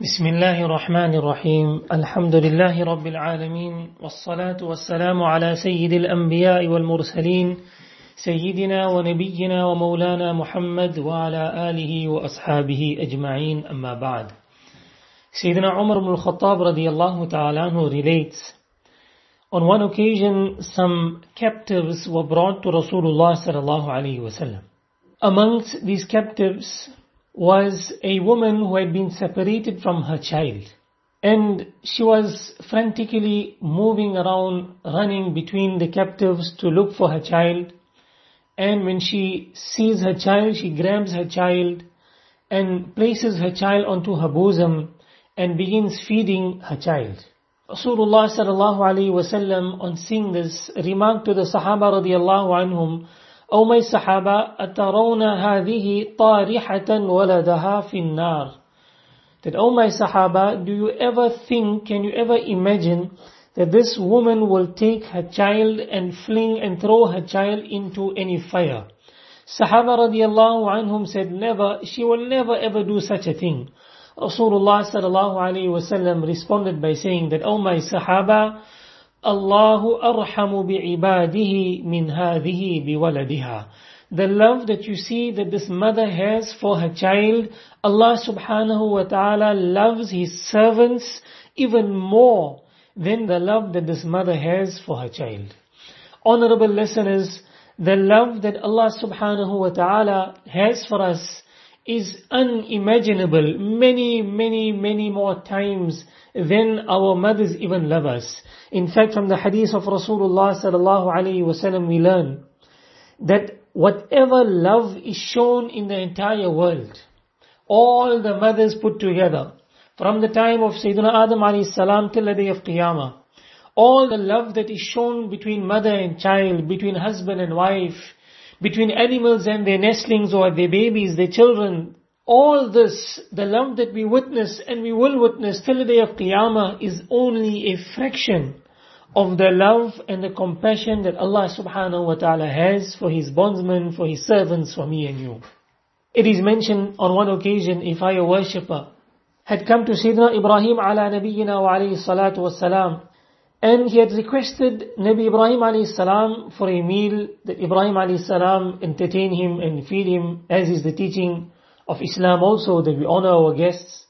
بسم الله الرحمن الرحيم الحمد لله رب العالمين والصلاة والسلام على سيد الأنبياء والمرسلين سيدنا ونبينا ومولانا محمد وعلى آله وأصحابه أجمعين أما بعد سيدنا عمر بن الخطاب رضي الله تعالى عنه relates On one occasion some captives were brought to رسول الله صلى الله عليه وسلم Amongst these captives was a woman who had been separated from her child. And she was frantically moving around, running between the captives to look for her child. And when she sees her child, she grabs her child and places her child onto her bosom and begins feeding her child. Rasulullah sallallahu alaihi wasallam on seeing this remarked to the Sahaba radiallahu anhum, O my Sahaba, أترون هذه طارحة ولدها في النار. That, O my Sahaba, do you ever think, can you ever imagine that this woman will take her child and fling and throw her child into any fire? Sahaba radiallahu anhum said, never, she will never ever do such a thing. Rasulullah sallallahu alayhi wasallam responded by saying that, O my Sahaba, Allahu arhamu bi'ibadihi min hadhihi biwaladiha. The love that you see that this mother has for her child, Allah subhanahu wa ta'ala loves His servants even more than the love that this mother has for her child. Honorable listeners, the love that Allah subhanahu wa ta'ala has for us is unimaginable many, many, many more times than our mothers even love us. In fact, from the hadith of Rasulullah sallallahu alaihi wasallam, we learn that whatever love is shown in the entire world, all the mothers put together, from the time of Sayyidina Adam alayhi salam till the day of Qiyamah, all the love that is shown between mother and child, between husband and wife, between animals and their nestlings or their babies, their children, all this, the love that we witness and we will witness till the day of Qiyamah is only a fraction of the love and the compassion that Allah subhanahu wa ta'ala has for His bondsmen, for His servants, for me and you. It is mentioned on one occasion a fire worshipper had come to Sayyidina Ibrahim ala nabiyyina wa alayhi salatu wassalam and he had requested Nabi Ibrahim alayhi for a meal that Ibrahim alayhi entertain him and feed him as is the teaching of Islam also that we honor our guests.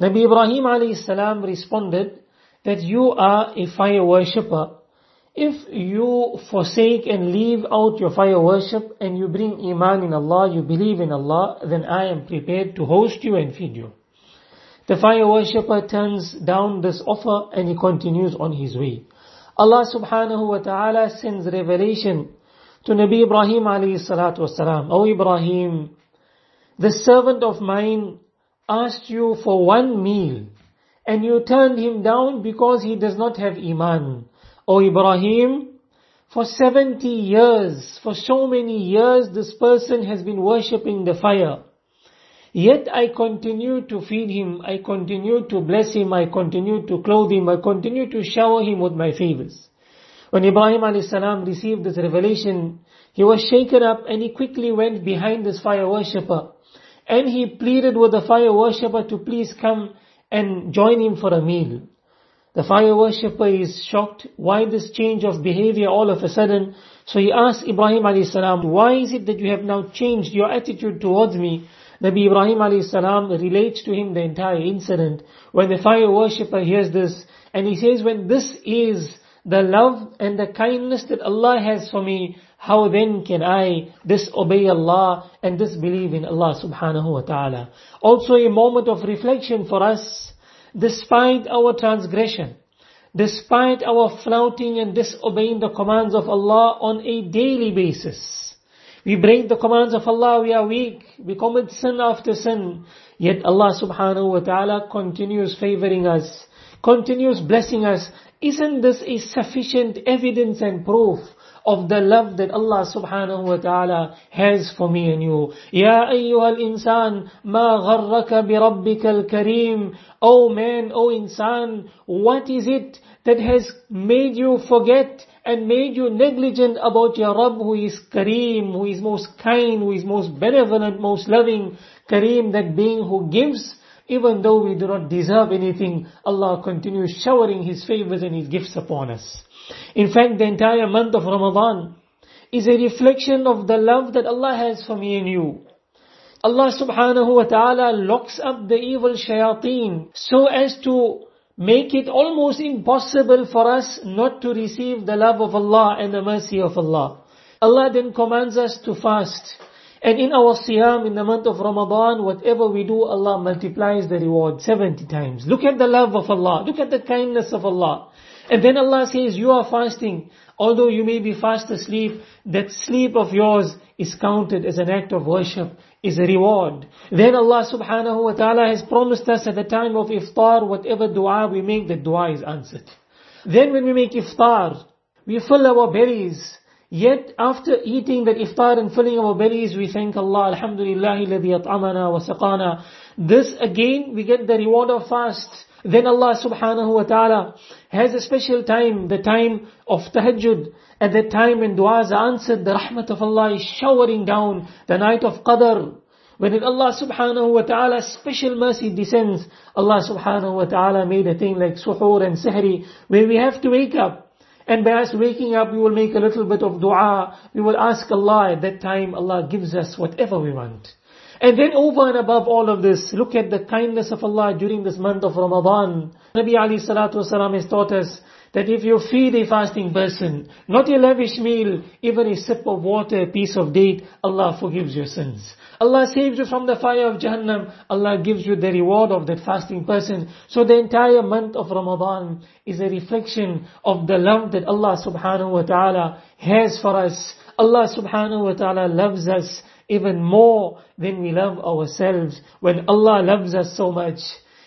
Nabi Ibrahim alayhi responded that you are a fire worshipper. If you forsake and leave out your fire worship and you bring iman in Allah, you believe in Allah, then I am prepared to host you and feed you. The fire worshipper turns down this offer and he continues on his way. Allah subhanahu wa ta'ala sends revelation to Nabi Ibrahim alayhi salatu wasalam. O Ibrahim, the servant of mine asked you for one meal and you turned him down because he does not have iman. O Ibrahim, for 70 years, for so many years this person has been worshipping the fire. Yet I continue to feed him, I continue to bless him, I continue to clothe him, I continue to shower him with my favors. When Ibrahim a.s. received this revelation, he was shaken up and he quickly went behind this fire worshipper. And he pleaded with the fire worshipper to please come and join him for a meal. The fire worshipper is shocked. Why this change of behavior all of a sudden? So he asked Ibrahim a.s. why is it that you have now changed your attitude towards me? Nabi Ibrahim a.s. relates to him the entire incident. When the fire worshipper hears this, and he says, when this is the love and the kindness that Allah has for me, how then can I disobey Allah and disbelieve in Allah subhanahu wa ta'ala? Also a moment of reflection for us, despite our transgression, despite our flouting and disobeying the commands of Allah on a daily basis. We break the commands of Allah, we are weak, we commit sin after sin. Yet Allah subhanahu wa ta'ala continues favoring us, continues blessing us. Isn't this a sufficient evidence and proof of the love that Allah subhanahu wa ta'ala has for me and you. Ya ayyuhal insan, ma gharraka bi rabbika al-kareem. O man, O insan, what is it that has made you forget and made you negligent about your Rabb who is Kareem, who is most kind, who is most benevolent, most loving, Kareem, that being who gives even though we do not deserve anything, Allah continues showering His favors and His gifts upon us. In fact, the entire month of Ramadan is a reflection of the love that Allah has for me and you. Allah subhanahu wa ta'ala locks up the evil shayateen so as to make it almost impossible for us not to receive the love of Allah and the mercy of Allah. Allah then commands us to fast. And in our siyam, in the month of Ramadan, whatever we do, Allah multiplies the reward 70 times. Look at the love of Allah. Look at the kindness of Allah. And then Allah says, you are fasting. Although you may be fast asleep, that sleep of yours is counted as an act of worship, is a reward. Then Allah subhanahu wa ta'ala has promised us at the time of iftar, whatever dua we make, the dua is answered. Then when we make iftar, we fill our bellies. Yet after eating that iftar and filling our bellies, we thank Allah, Alhamdulillah, الذي أطعمنا وسقانا. This again, we get the reward of fast. Then Allah subhanahu wa ta'ala has a special time, the time of tahajjud. At that time when du'as are answered, the rahmat of Allah is showering down, the night of qadr. When in Allah subhanahu wa ta'ala special mercy descends, Allah subhanahu wa ta'ala made a thing like suhoor and sahri, where we have to wake up. And by us waking up, we will make a little bit of dua. We will ask Allah at that time, Allah gives us whatever we want. And then over and above all of this, look at the kindness of Allah during this month of Ramadan. Nabi Ali Salatu Wasalam has taught us that if you feed a fasting person, not a lavish meal, even a sip of water, a piece of date, Allah forgives your sins. Allah saves you from the fire of Jahannam. Allah gives you the reward of that fasting person. So the entire month of Ramadan is a reflection of the love that Allah subhanahu wa ta'ala has for us. Allah subhanahu wa ta'ala loves us even more than we love ourselves. When Allah loves us so much,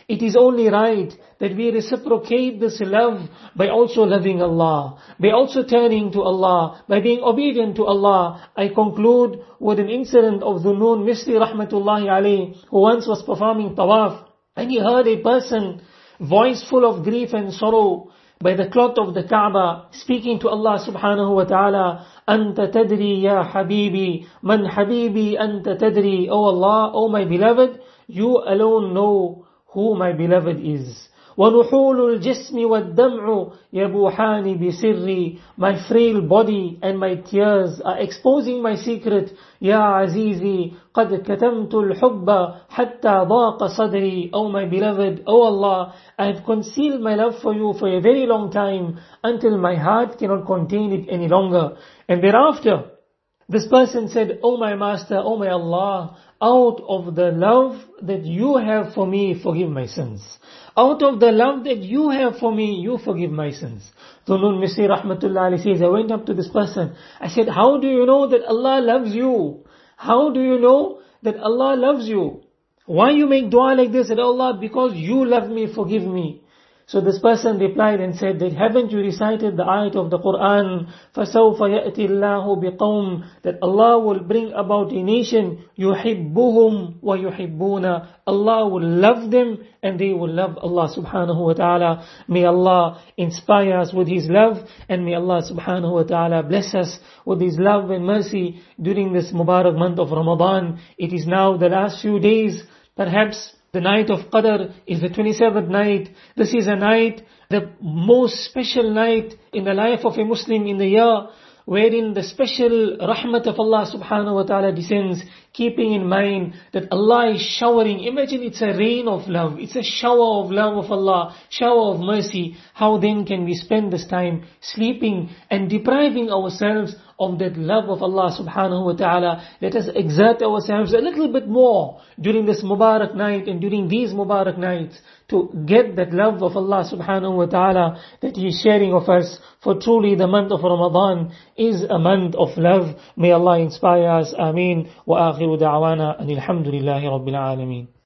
it is only right that we reciprocate this love by also loving Allah, by also turning to Allah, by being obedient to Allah. I conclude with an incident of Dhunun Misri Rahmatullahi alayhi, who once was performing tawaf, and he heard a person, voice full of grief and sorrow, by the cloth of the Kaaba, speaking to Allah subhanahu wa ta'ala, Anta tadri ya habibi, man habibi anta tadri, O oh Allah, O oh my beloved, you alone know who my beloved is. ونحول الجسم والدمع يبوحان بسري My frail body and my tears are exposing my secret يا عزيزي قد كتمت الحب حتى ضاق صدري Oh my beloved, oh Allah, I have concealed my love for you for a very long time until my heart cannot contain it any longer. And thereafter, this person said, Oh my master, oh my Allah, out of the love that you have for me, forgive my sins. Out of the love that you have for me, you forgive my sins. Dhunnun Misri Rahmatullah says, I went up to this person. I said, how do you know that Allah loves you? How do you know that Allah loves you? Why you make dua like this? Said Allah, because you love me, forgive me. So this person replied and said that haven't you recited the ayat of the Quran, فَسَوْفَ يَأْتِ اللَّهُ بِقَوْمٍ That Allah will bring about a nation, يُحِبُّهُمْ وَيُحِبُّونَ Allah will love them and they will love Allah subhanahu wa ta'ala. May Allah inspire us with His love and may Allah subhanahu wa ta'ala bless us with His love and mercy during this Mubarak month of Ramadan. It is now the last few days, perhaps the night of Qadr is the 27th night. This is a night, the most special night in the life of a Muslim in the year, wherein the special rahmat of Allah subhanahu wa ta'ala descends, keeping in mind that Allah is showering. Imagine it's a rain of love. It's a shower of love of Allah, shower of mercy. How then can we spend this time sleeping and depriving ourselves of that love of Allah subhanahu wa ta'ala. Let us exert ourselves a little bit more during this Mubarak night and during these Mubarak nights to get that love of Allah subhanahu wa ta'ala that He is sharing of us. For truly the month of Ramadan is a month of love. May Allah inspire us. Ameen. Wa akhiru da'wana and alhamdulillahi rabbil alameen.